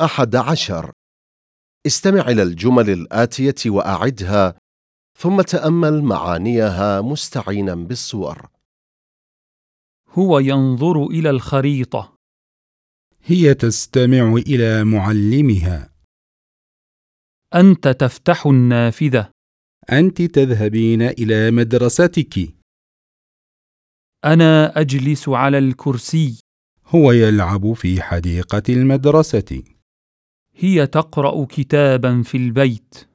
أحد عشر. استمع إلى الجمل الآتية وأعدها ثم تأمل معانيها مستعينا بالصور. هو ينظر إلى الخريطة. هي تستمع إلى معلمها. أنت تفتح النافذة. أنت تذهبين إلى مدرستك. أنا أجلس على الكرسي. هو يلعب في حديقة المدرسة. هي تقرأ كتابا في البيت.